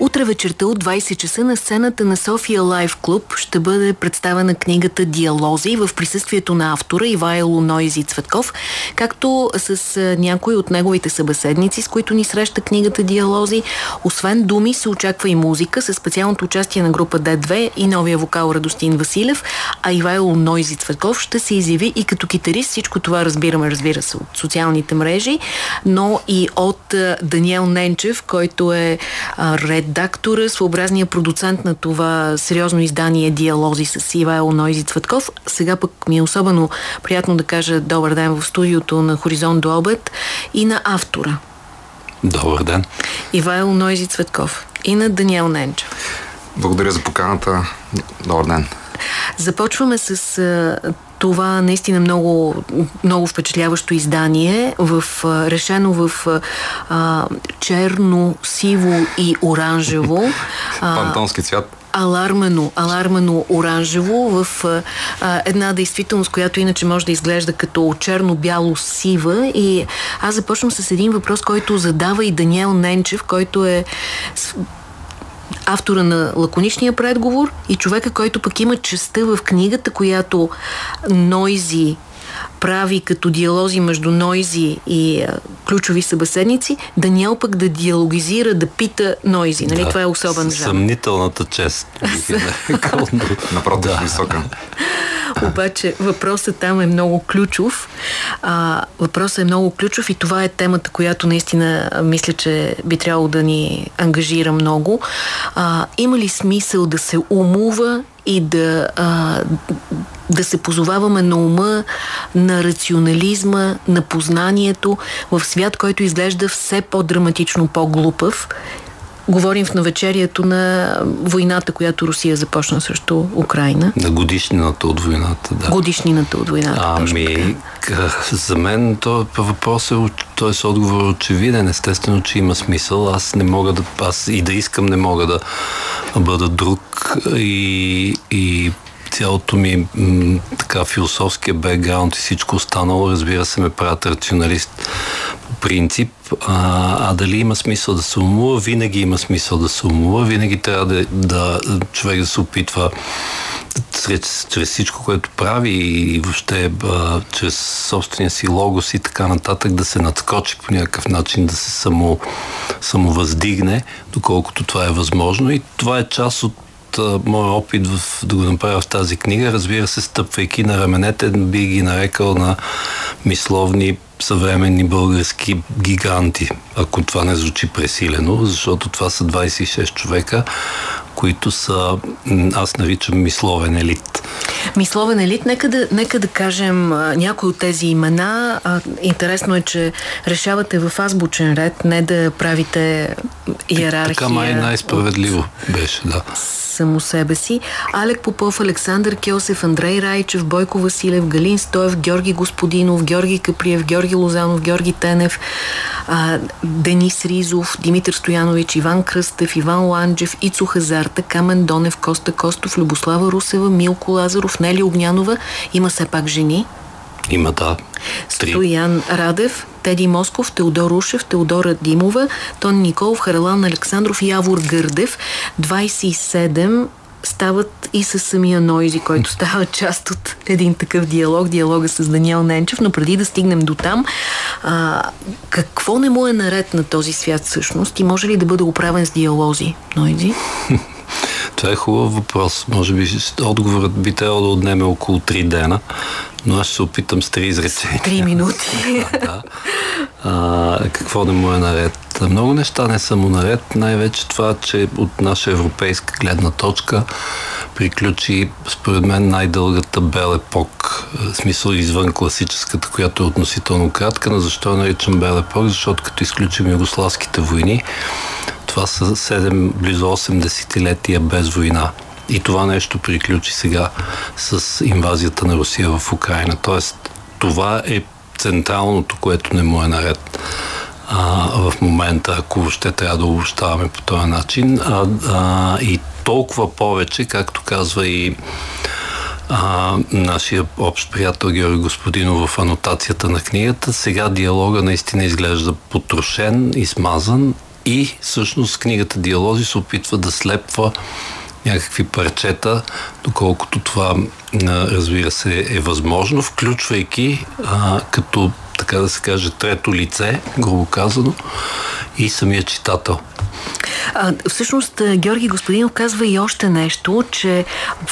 Утре вечерта от 20 часа на сцената на София Лайв Клуб ще бъде представена книгата Диалози в присъствието на автора Ивайло Нойзи Цветков, както с някои от неговите събеседници, с които ни среща книгата Диалози. Освен думи се очаква и музика с специалното участие на група D2 и новия вокал Радостин Василев, а Ивайло Нойзи Цветков ще се изяви и като китарист. Всичко това разбираме, разбира се, от социалните мрежи, но и от Даниел Ненчев, който е редактора, своеобразния продуцент на това сериозно издание Диалози с Ивайло Нойзи Цветков. Сега пък ми е особено приятно да кажа добър ден в студиото на Хоризонт до обед и на автора. Добър ден. Ивайло Нойзи Цветков и на Даниел Ненчев. Благодаря за поканата. Добър ден. Започваме с това наистина много, много впечатляващо издание, в, решено в а, черно, сиво и оранжево. Пантонски цвят алармено, алармено оранжево в а, една действителност, която иначе може да изглежда като черно-бяло сива. И аз започвам с един въпрос, който задава и Даниел Ненчев, който е автора на лаконичния предговор и човека, който пък има частта в книгата, която Нойзи прави като диалози между Нойзи и а, ключови събеседници, Даниел пък да диалогизира, да пита Нойзи. Нали? Да, Това е особен жанр. Съмнителната чест. Напротив, да. висока. Обаче въпросът там е много ключов. А, въпросът е много ключов и това е темата, която наистина мисля, че би трябвало да ни ангажира много. А, има ли смисъл да се умува и да, а, да се позоваваме на ума, на рационализма, на познанието в свят, който изглежда все по-драматично по-глупав Говорим в навечерието на войната, която Русия започна срещу Украина. На годишнината от войната, да. Годишнината от войната. Ами, за мен то въпрос е, т.е. отговор е очевиден. Естествено, че има смисъл. Аз не мога да, аз и да искам не мога да бъда друг и, и цялото ми м, така философския бекграунд и всичко останало, разбира се, ме правят рационалист по принцип. А, а дали има смисъл да се умува? Винаги има смисъл да се умува. Винаги трябва да, да човек да се опитва чрез, чрез всичко, което прави и въобще а, чрез собствения си логос и така нататък да се надскочи по някакъв начин, да се само, самовъздигне, доколкото това е възможно. И това е част от моя опит в, да го направя в тази книга, разбира се, стъпвайки на раменете, би ги нарекал на мисловни съвременни български гиганти, ако това не звучи пресилено, защото това са 26 човека, които са, аз наричам мисловен елит. Мисловен елит, нека да, нека да кажем някои от тези имена. интересно е, че решавате в азбучен ред, не да правите иерархия. Така май най-справедливо беше, да само себе си. Алек Попов, Александър Кьосев, Андрей Райчев, Бойко Василев, Галин Стоев, Георги Господинов, Георги Каприев, Георги Лозанов, Георги Тенев, а, Денис Ризов, Димитър Стоянович, Иван Кръстев, Иван Ланджев, Ицо Хазарта, Камен Донев, Коста Костов, Любослава Русева, Милко Лазаров, Нели Огнянова. Има все пак жени. Има, да. Стоян Радев, Теди Москов, Теодор Ушев, Теодора Димова, Тон Николов, Харалан Александров, Явор Гърдев. 27 стават и с самия Нойзи, който става част от един такъв диалог, диалога с Даниел Ненчев, но преди да стигнем до там, а, какво не му е наред на този свят всъщност и може ли да бъде оправен с диалози, Нойзи? Това е хубав въпрос. Може би отговорът би трябвало да отнеме около 3 дена, но аз ще се опитам с три изречения. Три минути. да. а, какво не му е наред? Много неща не са му наред. Най-вече това, че от наша европейска гледна точка приключи, според мен, най-дългата бел епок. В смисъл извън класическата, която е относително кратка. Но защо я наричам бел епок? Защото като изключим югославските войни, това са 7, близо 8 десетилетия без война. И това нещо приключи сега с инвазията на Русия в Украина. Тоест, това е централното, което не му е наред а, в момента, ако ще трябва да обобщаваме по този начин. А, а, и толкова повече, както казва и а, нашия общ приятел Георги Господинов в анотацията на книгата, сега диалога наистина изглежда потрошен и смазан И всъщност книгата Диалози се опитва да слепва някакви парчета, доколкото това, разбира се, е възможно, включвайки а, като, така да се каже, трето лице, грубо казано, и самия читател. А, всъщност, Георги Господинов казва и още нещо, че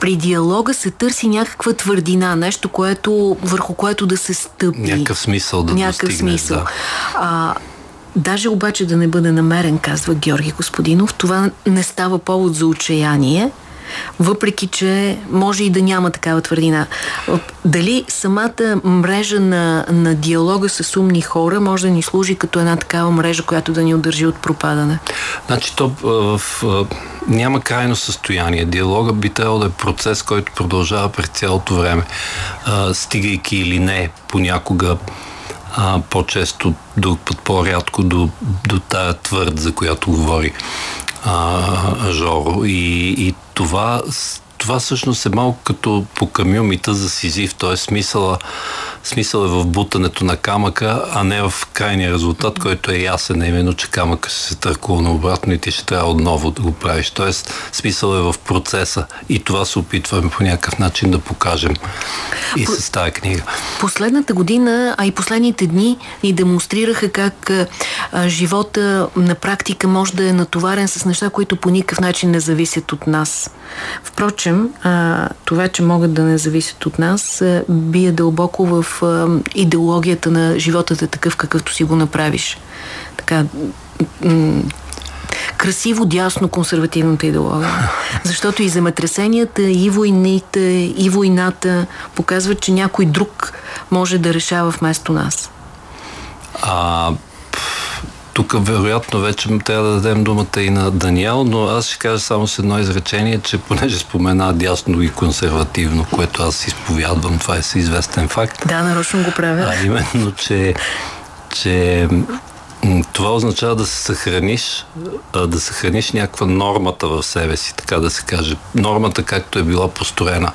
при диалога се търси някаква твърдина, нещо, което, върху което да се стъпи. Някакъв смисъл да Някакъв достигне, смисъл. Да. А, Даже обаче да не бъде намерен, казва Георги Господинов, това не става повод за отчаяние, въпреки че може и да няма такава твърдина. Дали самата мрежа на, на диалога с умни хора може да ни служи като една такава мрежа, която да ни удържи от пропадане? Значи то в, няма крайно състояние. Диалога би трябвало да е процес, който продължава през цялото време, стигайки или не понякога а, по-често, друг път по-рядко до, до тая твърд, за която говори а, Жоро. И, и това, това всъщност е малко като по камю мита за Сизив, т.е. смисъла, смисъл е в бутането на камъка, а не в крайния резултат, който е ясен, именно, че камъка ще се търкува наобратно и ти ще трябва отново да го правиш. Т.е. смисъл е в процеса и това се опитваме по някакъв начин да покажем и по... с тази книга. Последната година, а и последните дни ни демонстрираха как а, живота на практика може да е натоварен с неща, които по никакъв начин не зависят от нас. Впрочем, а, това, че могат да не зависят от нас, а, бие дълбоко в идеологията на живота е такъв, какъвто си го направиш. Така, красиво дясно консервативната идеология. Защото и земетресенията, и войните, и войната показват, че някой друг може да решава вместо нас. А, тук вероятно вече трябва да дадем думата и на Даниел, но аз ще кажа само с едно изречение, че понеже спомена дясно и консервативно, което аз изповядвам, това е известен факт. Да, нарочно го правя. А именно, че, че това означава да се съхраниш, да съхраниш някаква нормата в себе си, така да се каже. Нормата, както е била построена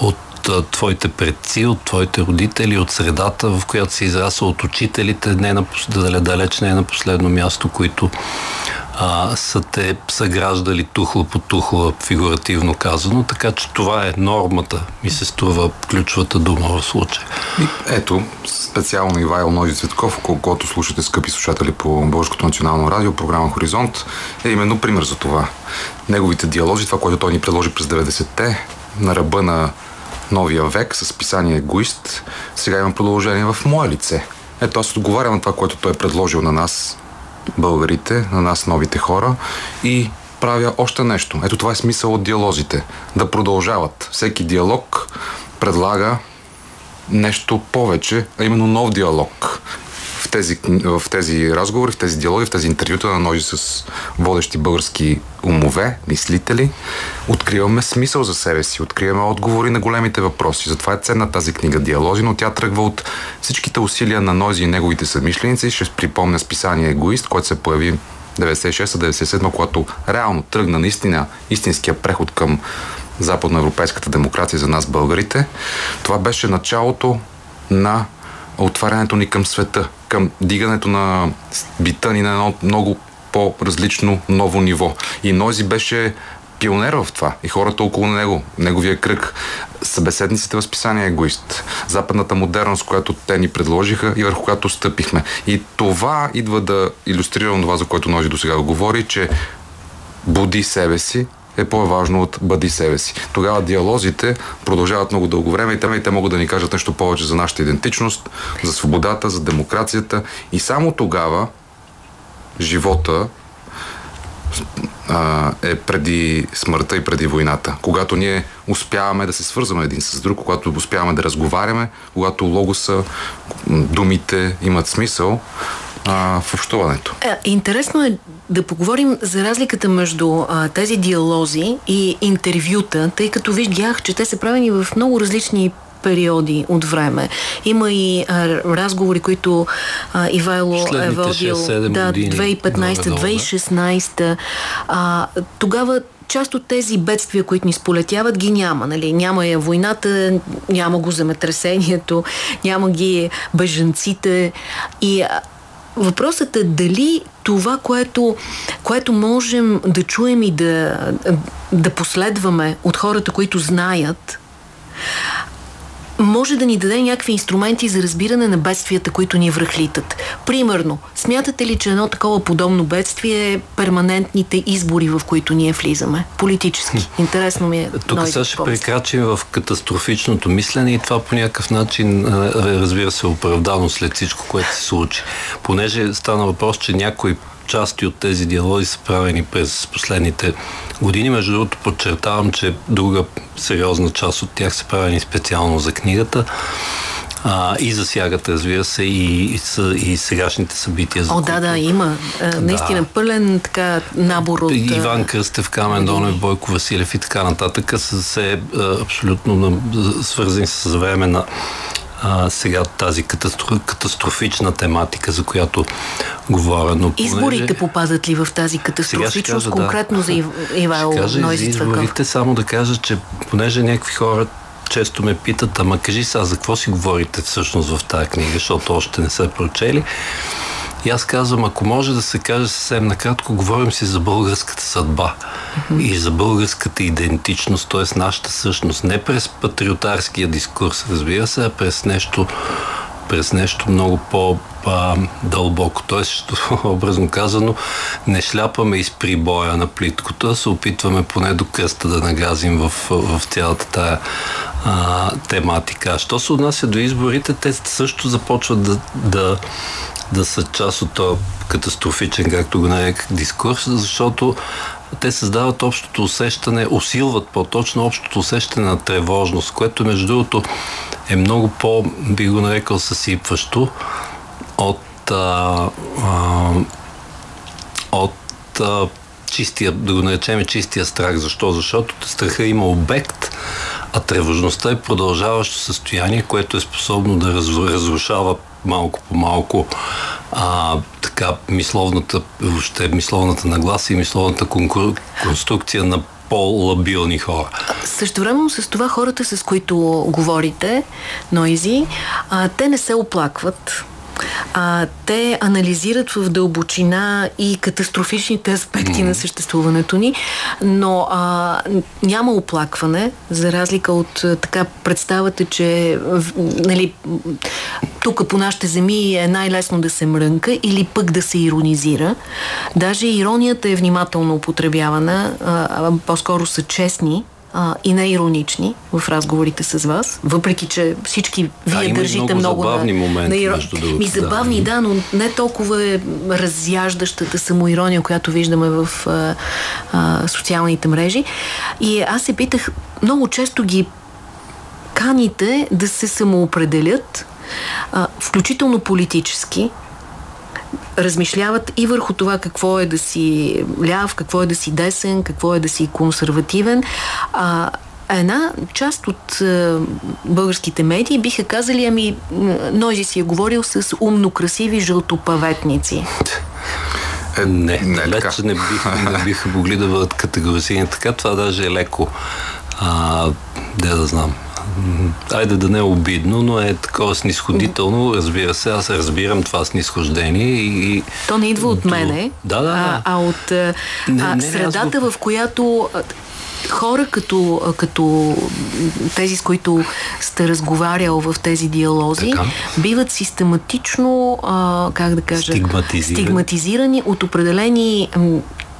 от твоите предци, от твоите родители, от средата, в която си израсъл, от учителите, не на, далеч не е на последно място, които а, са те съграждали тухла по тухла, фигуративно казано, така че това е нормата, ми се струва ключовата дума в случая. Ето, специално Ивайл Нози Цветков, когато слушате, скъпи слушатели по Българското национално радио, програма Хоризонт, е именно пример за това. Неговите диалози, това, което той ни предложи през 90-те, на ръба на новия век с писание Егоист, сега имам продължение в мое лице. Ето аз отговарям на това, което той е предложил на нас, българите, на нас, новите хора и правя още нещо. Ето това е смисъл от диалозите. Да продължават. Всеки диалог предлага нещо повече, а именно нов диалог тези, в тези разговори, в тези диалоги, в тези интервюта на ножи с водещи български умове, мислители, откриваме смисъл за себе си, откриваме отговори на големите въпроси. Затова е ценна тази книга Диалози, но тя тръгва от всичките усилия на Нози и неговите съмишленици. Ще припомня списание Егоист, което се появи 96-97, когато реално тръгна наистина истинския преход към западноевропейската демокрация за нас българите. Това беше началото на отварянето ни към света, към дигането на бита ни на едно много по-различно ново ниво. И Нойзи беше пионер в това и хората около него, неговия кръг, събеседниците в списание Егоист, западната модерност, която те ни предложиха и върху която стъпихме. И това идва да иллюстрирам това, за което Нойзи до сега говори, че буди себе си, е по-важно от бъди себе си. Тогава диалозите продължават много дълго време и те, и те могат да ни кажат нещо повече за нашата идентичност, за свободата, за демокрацията и само тогава живота а, е преди смъртта и преди войната. Когато ние успяваме да се свързваме един с друг, когато успяваме да разговаряме, когато логоса, думите имат смисъл, а, в общуването. Е, интересно е да поговорим за разликата между а, тези диалози и интервюта, тъй като видях, че те са правени в много различни периоди от време. Има и а, разговори, които а, Ивайло е водил да, 2015-2016. тогава част от тези бедствия, които ни сполетяват, ги няма. Нали? Няма я войната, няма го земетресението, няма ги бежанците. И въпросът е дали това, което, което можем да чуем и да, да последваме от хората, които знаят, може да ни даде някакви инструменти за разбиране на бедствията, които ни връхлитат. Примерно, смятате ли, че едно такова подобно бедствие е перманентните избори, в които ние влизаме? Политически. Интересно ми е. Тук сега ще прекрачим в катастрофичното мислене и това по някакъв начин, разбира се, оправдано след всичко, което се случи. Понеже стана въпрос, че някой части от тези диалози са правени през последните години. Между другото, подчертавам, че друга сериозна част от тях са правени специално за книгата а, и засягат, разбира се, и, и, и сегашните събития. За О, които... да, да, има. А, наистина да. пълен така набор от... Иван Кръстев, Камен Донев, Бойко Василев и така нататък са се абсолютно свързани с време на а, сега тази катастро, катастрофична тематика, за която говоря. Но понеже... Изборите попадат ли в тази катастрофичност, кажа, конкретно да. за Ивайло Нойзи Изборите само да кажа, че понеже някакви хора често ме питат, ама кажи сега за какво си говорите всъщност в тази книга, защото още не са прочели. И аз казвам, ако може да се каже съвсем накратко, говорим си за българската съдба mm-hmm. и за българската идентичност, т.е. нашата същност. Не през патриотарския дискурс, разбира се, а през нещо, през нещо много по-дълбоко. Тоест, образно казано, не шляпаме из прибоя на плиткото, а се опитваме поне до кръста да нагазим в, в цялата тая а, тематика. Що се отнася до изборите, те също започват да, да да са част от този катастрофичен, както го нарек, дискурс, защото те създават общото усещане, усилват по-точно общото усещане на тревожност, което между другото е много по, би го нарекал, съсипващо от, а, а, от а, чистия, да го наречем чистия страх. Защо? Защото страха има обект, а тревожността е продължаващо състояние, което е способно да разрушава малко по малко а, така мисловната, въобще мисловната нагласа и мисловната конструкция на по-лабилни хора. Също време с това хората, с които говорите, Нойзи, а, те не се оплакват а, те анализират в дълбочина и катастрофичните аспекти mm. на съществуването ни, но а, няма оплакване, за разлика от така представата, че нали, тук по нашите земи е най-лесно да се мрънка или пък да се иронизира. Даже иронията е внимателно употребявана, по-скоро са честни а, и не иронични в разговорите с вас, въпреки че всички вие да, държите много, много забавни на, моменти, на между другото. Ми забавни, да. да, но не толкова е разяждащата самоирония, която виждаме в а, а, социалните мрежи. И аз се питах, много често ги каните да се самоопределят, а, включително политически, размишляват и върху това какво е да си ляв, какво е да си десен, какво е да си консервативен. А, една част от а, българските медии биха казали, ами Нойзи си е говорил с умно красиви жълтопаветници. Е, не, не, вече не, бих, не биха могли да бъдат категоризирани така. Това даже е леко. А, де да знам айде да не е обидно, но е такова снисходително, разбира се, аз разбирам това снисхождение и... То не идва от мене, да, да, да. А, а от не, а, не, средата, го... в която хора като, като тези, с които сте разговарял в тези диалози, така. биват систематично, а, как да кажа, стигматизирани, стигматизирани от определени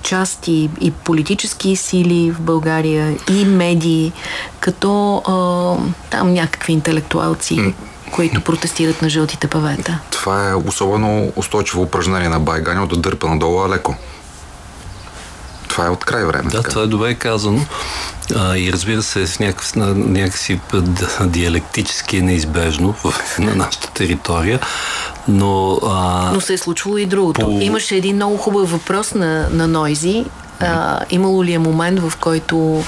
части и политически сили в България и медии, като а, там някакви интелектуалци, които протестират на жълтите павета. Това е особено устойчиво упражнение на Байганил да дърпа надолу леко. Това е от край време. Да, така. това е добре казано. А, и разбира се, в някакъв, на, някакси диалектически е неизбежно в, на нашата територия. Но, а... но се е случвало и другото. По... Имаше един много хубав въпрос на, на Нойзи. А, имало ли е момент, в който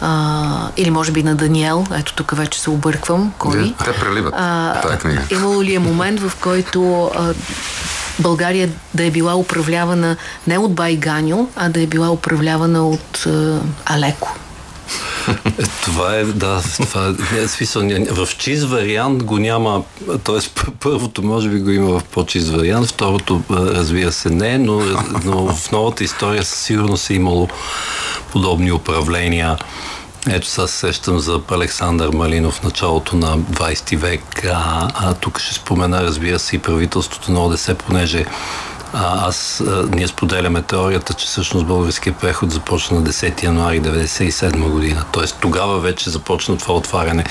а, или може би на Даниел, ето тук вече се обърквам, кой? Те преливат а, тази книга. Имало ли е момент, в който а, България да е била управлявана не от Байганю, а да е била управлявана от а, Алеко? Е, това е, да, това е смисъл. В чист вариант го няма, т.е. първото може би го има в по-чист вариант, второто разбира се не, но, но в новата история със сигурност е имало подобни управления. Ето сега сещам за Александър Малинов в началото на 20 век. А, а тук ще спомена, разбира се, и правителството на ОДС, понеже а, аз, а, ние споделяме теорията, че всъщност българския преход започна на 10 януари 1997 година. Тоест тогава вече започна това отваряне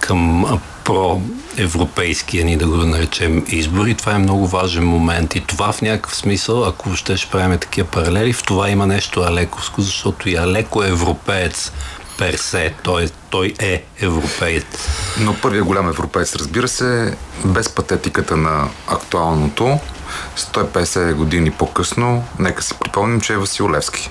към проевропейския ни, да го наречем, избор и това е много важен момент. И това в някакъв смисъл, ако ще ще правим такива паралели, в това има нещо алековско, защото и Алеко европеец персе, т.е. той е европеец. Но първият голям европеец, разбира се, без патетиката на актуалното, 150 години по-късно, нека си припомним, че е Васил Левски.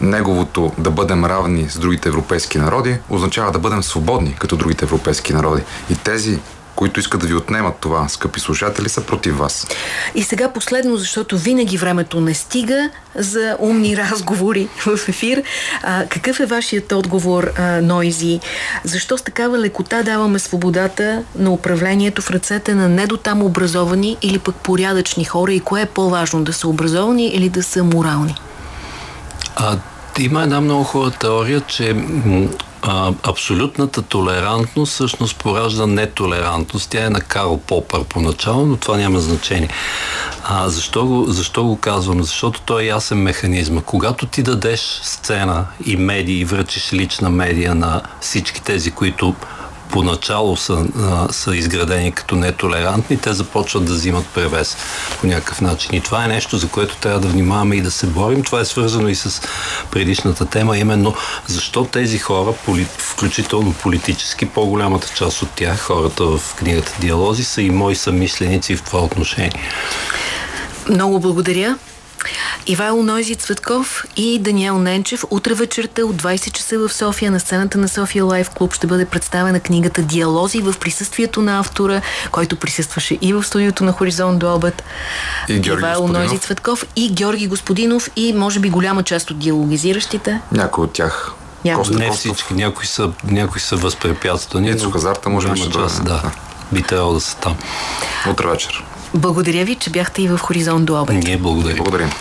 Неговото да бъдем равни с другите европейски народи означава да бъдем свободни като другите европейски народи. И тези които искат да ви отнемат това, скъпи слушатели, са против вас. И сега последно, защото винаги времето не стига за умни разговори в ефир. А, какъв е вашият отговор, а, Нойзи? Защо с такава лекота даваме свободата на управлението в ръцете на недотам образовани или пък порядъчни хора и кое е по-важно, да са образовани или да са морални? А, има една много хубава теория, че а, абсолютната толерантност всъщност поражда нетолерантност. Тя е на Карл Попър поначало, но това няма значение. А, защо, го, защо го казвам? Защото той е ясен механизъм. Когато ти дадеш сцена и медии, и връчиш лична медия на всички тези, които поначало са, а, са изградени като нетолерантни, те започват да взимат превес по някакъв начин. И това е нещо, за което трябва да внимаваме и да се борим. Това е свързано и с предишната тема, именно защо тези хора, включително политически, по-голямата част от тях, хората в книгата Диалози, са и мои съмисленици в това отношение. Много благодаря. Ивайло Нойзи Цветков и Даниел Ненчев. Утре вечерта от 20 часа в София на сцената на София Лайф Клуб ще бъде представена книгата Диалози в присъствието на автора, който присъстваше и в студиото на Хоризонт до обед. И Ивайло Нойзи Цветков и Георги Господинов и може би голяма част от диалогизиращите. Някой от тях. Някой. Не всички, някои са, някои са възпрепятствани. Ецо Хазарта може би ще част, да. да. Би трябвало да са там. Утре вечер. Благодаря ви, че бяхте и в Хоризонт до обед. Ние благодарим. Благодарим.